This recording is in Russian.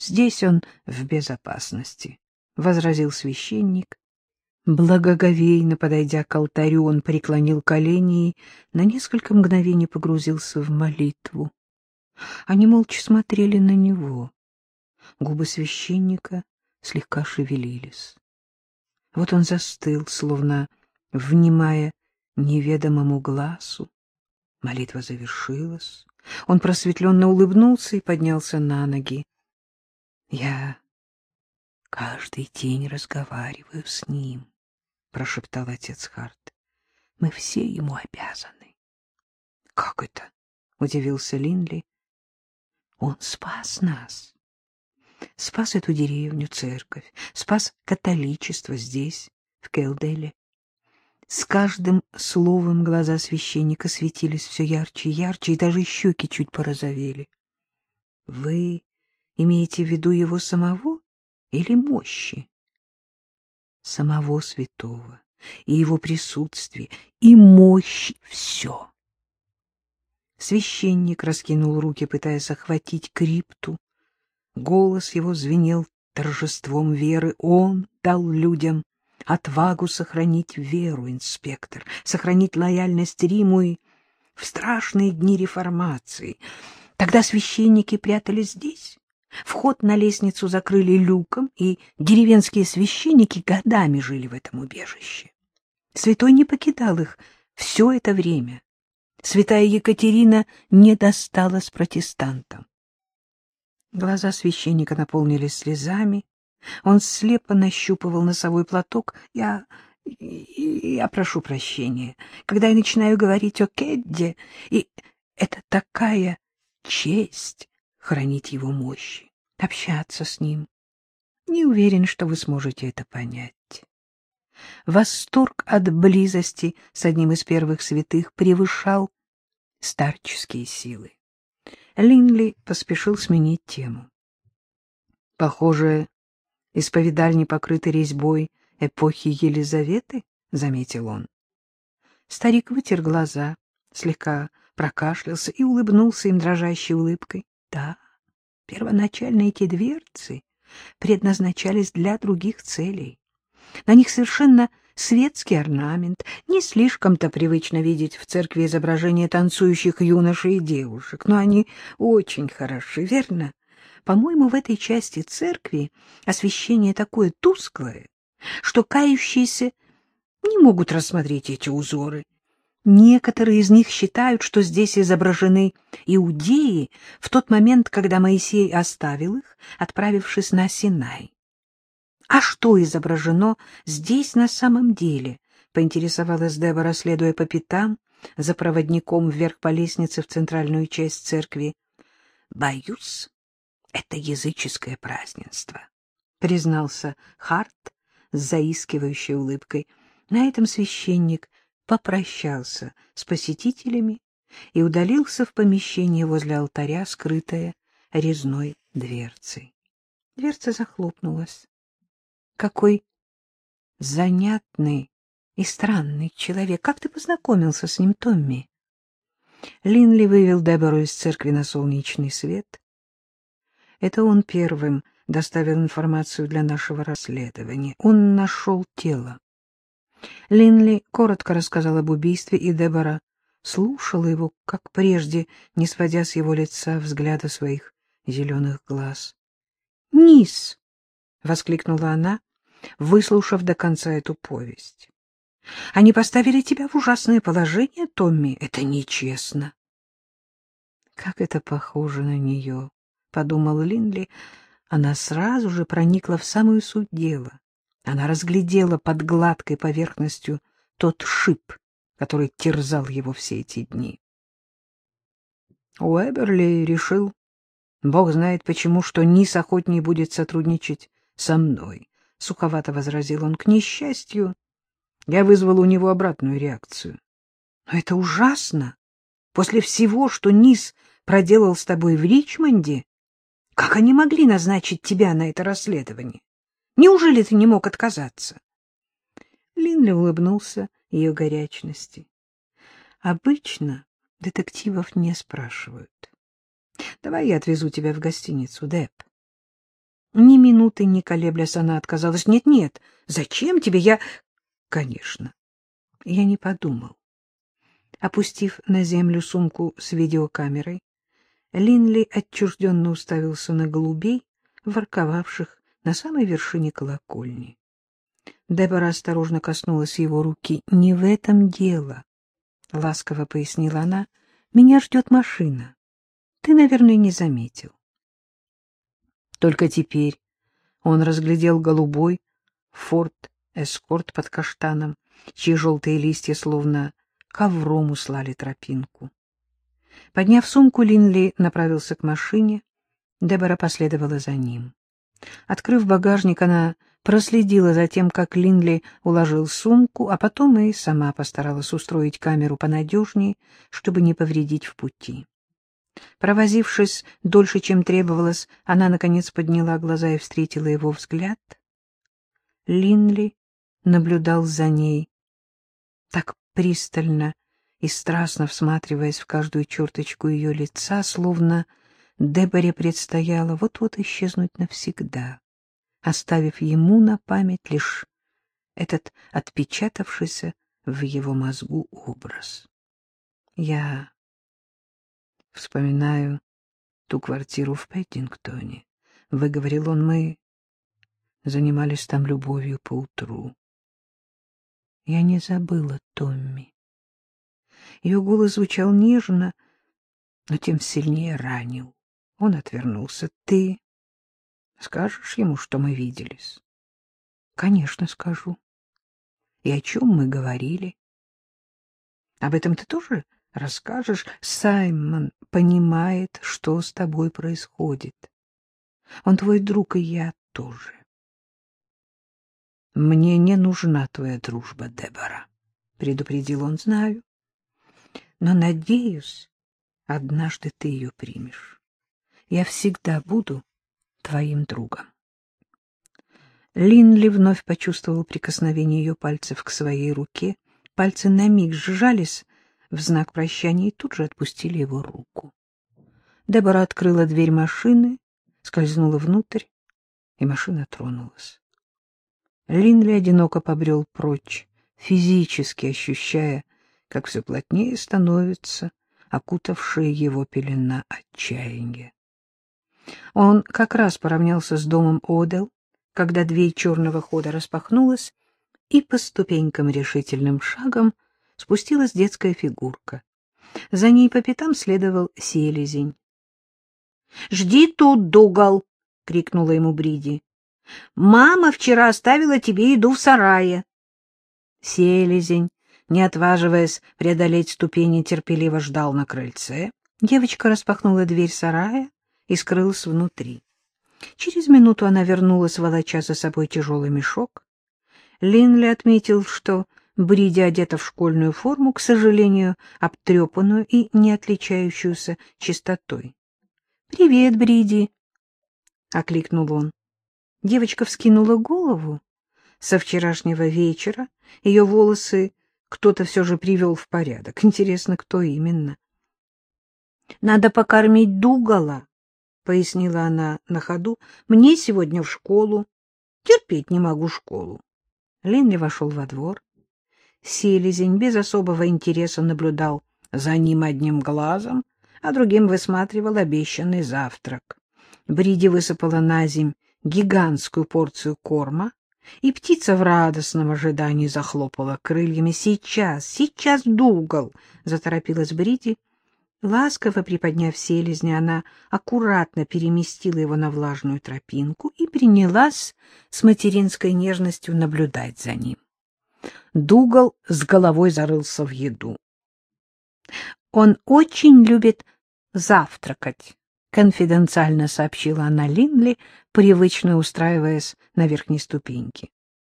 Здесь он в безопасности, — возразил священник. Благоговейно подойдя к алтарю, он преклонил колени и на несколько мгновений погрузился в молитву. Они молча смотрели на него. Губы священника слегка шевелились. Вот он застыл, словно внимая неведомому глазу. Молитва завершилась. Он просветленно улыбнулся и поднялся на ноги. — Я каждый день разговариваю с ним, — прошептал отец Харт. — Мы все ему обязаны. — Как это? — удивился Линли. — Он спас нас. Спас эту деревню, церковь, спас католичество здесь, в Келделе. С каждым словом глаза священника светились все ярче и ярче, и даже щеки чуть порозовели. — Вы имеете в виду его самого или мощи? — Самого святого, и его присутствие, и мощь — все. Священник раскинул руки, пытаясь охватить крипту. Голос его звенел торжеством веры. Он дал людям отвагу сохранить веру, инспектор, сохранить лояльность Риму и в страшные дни реформации. Тогда священники прятались здесь. Вход на лестницу закрыли люком, и деревенские священники годами жили в этом убежище. Святой не покидал их все это время. Святая Екатерина не досталась протестантам. Глаза священника наполнились слезами. Он слепо нащупывал носовой платок. Я... я прошу прощения. Когда я начинаю говорить о Кедде, и это такая честь хранить его мощи, общаться с ним. Не уверен, что вы сможете это понять. Восторг от близости с одним из первых святых превышал старческие силы. Линли поспешил сменить тему. Похоже, исповедальни покрыты резьбой эпохи Елизаветы, — заметил он. Старик вытер глаза, слегка прокашлялся и улыбнулся им дрожащей улыбкой. Да, первоначально эти дверцы предназначались для других целей. На них совершенно светский орнамент. Не слишком-то привычно видеть в церкви изображения танцующих юношей и девушек, но они очень хороши, верно? По-моему, в этой части церкви освещение такое тусклое, что кающиеся не могут рассмотреть эти узоры. Некоторые из них считают, что здесь изображены иудеи в тот момент, когда Моисей оставил их, отправившись на Синай. А что изображено здесь на самом деле? Поинтересовалась Дебора, следуя по пятам, за проводником вверх по лестнице в центральную часть церкви. Боюсь, это языческое празднество, признался Харт с заискивающей улыбкой. На этом священник попрощался с посетителями и удалился в помещение возле алтаря, скрытое резной дверцей. Дверца захлопнулась. Какой занятный и странный человек. Как ты познакомился с ним, Томми? Линли вывел Дебору из церкви на солнечный свет. Это он первым доставил информацию для нашего расследования. Он нашел тело. Линли коротко рассказал об убийстве, и Дебора слушала его, как прежде, не сводя с его лица взгляда своих зеленых глаз. — Низ! — воскликнула она, выслушав до конца эту повесть. — Они поставили тебя в ужасное положение, Томми. Это нечестно. — Как это похоже на нее, — подумал Линли. Она сразу же проникла в самую суть дела. Она разглядела под гладкой поверхностью тот шип, который терзал его все эти дни. Уэберли решил, бог знает почему, что Низ охотнее будет сотрудничать со мной. — суховато возразил он. — К несчастью, я вызвал у него обратную реакцию. — Но это ужасно! После всего, что Низ проделал с тобой в Ричмонде, как они могли назначить тебя на это расследование? Неужели ты не мог отказаться? Линли улыбнулся ее горячности. Обычно детективов не спрашивают. Давай я отвезу тебя в гостиницу, Деп. Ни минуты не колеблясь, она отказалась. «Нет, нет, зачем тебе? Я...» «Конечно, я не подумал». Опустив на землю сумку с видеокамерой, Линли отчужденно уставился на голубей, ворковавших на самой вершине колокольни. Дебора осторожно коснулась его руки. — Не в этом дело, — ласково пояснила она. — Меня ждет машина. Ты, наверное, не заметил. Только теперь он разглядел голубой форт эскорт под каштаном, чьи желтые листья словно ковром услали тропинку. Подняв сумку, Линли направился к машине. Дебора последовала за ним. Открыв багажник, она проследила за тем, как Линли уложил сумку, а потом и сама постаралась устроить камеру понадежнее, чтобы не повредить в пути. Провозившись дольше, чем требовалось, она, наконец, подняла глаза и встретила его взгляд. Линли наблюдал за ней так пристально и страстно всматриваясь в каждую черточку ее лица, словно Деборе предстояло вот-вот исчезнуть навсегда, оставив ему на память лишь этот отпечатавшийся в его мозгу образ. Я вспоминаю ту квартиру в Пэддингтоне. Выговорил он, мы занимались там любовью поутру. Я не забыла Томми. Ее голос звучал нежно, но тем сильнее ранил. Он отвернулся. — Ты скажешь ему, что мы виделись? — Конечно, скажу. — И о чем мы говорили? — Об этом ты тоже расскажешь? Саймон понимает, что с тобой происходит. Он твой друг, и я тоже. — Мне не нужна твоя дружба, Дебора, — предупредил он, — знаю. Но, надеюсь, однажды ты ее примешь. Я всегда буду твоим другом. Линли вновь почувствовал прикосновение ее пальцев к своей руке. Пальцы на миг сжались в знак прощания и тут же отпустили его руку. Дебора открыла дверь машины, скользнула внутрь, и машина тронулась. Линли одиноко побрел прочь, физически ощущая, как все плотнее становится окутавшая его пелена отчаяния. Он как раз поравнялся с домом Одел, когда дверь черного хода распахнулась, и по ступенькам решительным шагом спустилась детская фигурка. За ней по пятам следовал селезень. — Жди тут, Дугал! — крикнула ему Бриди. — Мама вчера оставила тебе еду в сарае. Селезень, не отваживаясь преодолеть ступени, терпеливо ждал на крыльце. Девочка распахнула дверь сарая и скрылась внутри. Через минуту она вернулась, волоча за собой тяжелый мешок. Линли отметил, что Бриди одета в школьную форму, к сожалению, обтрепанную и не отличающуюся чистотой. — Привет, Бриди! — окликнул он. Девочка вскинула голову. Со вчерашнего вечера ее волосы кто-то все же привел в порядок. Интересно, кто именно? — Надо покормить Дугала, — пояснила она на ходу, — мне сегодня в школу. Терпеть не могу школу. Ленли вошел во двор. Селезень без особого интереса наблюдал за ним одним глазом, а другим высматривал обещанный завтрак. Бриди высыпала на земь гигантскую порцию корма, и птица в радостном ожидании захлопала крыльями. «Сейчас, сейчас, Дугал!» — заторопилась Бриди. Ласково приподняв селезня, она аккуратно переместила его на влажную тропинку и принялась с материнской нежностью наблюдать за ним. Дугал с головой зарылся в еду. «Он очень любит завтракать», — конфиденциально сообщила она Линли, привычно устраиваясь на верхней ступеньке.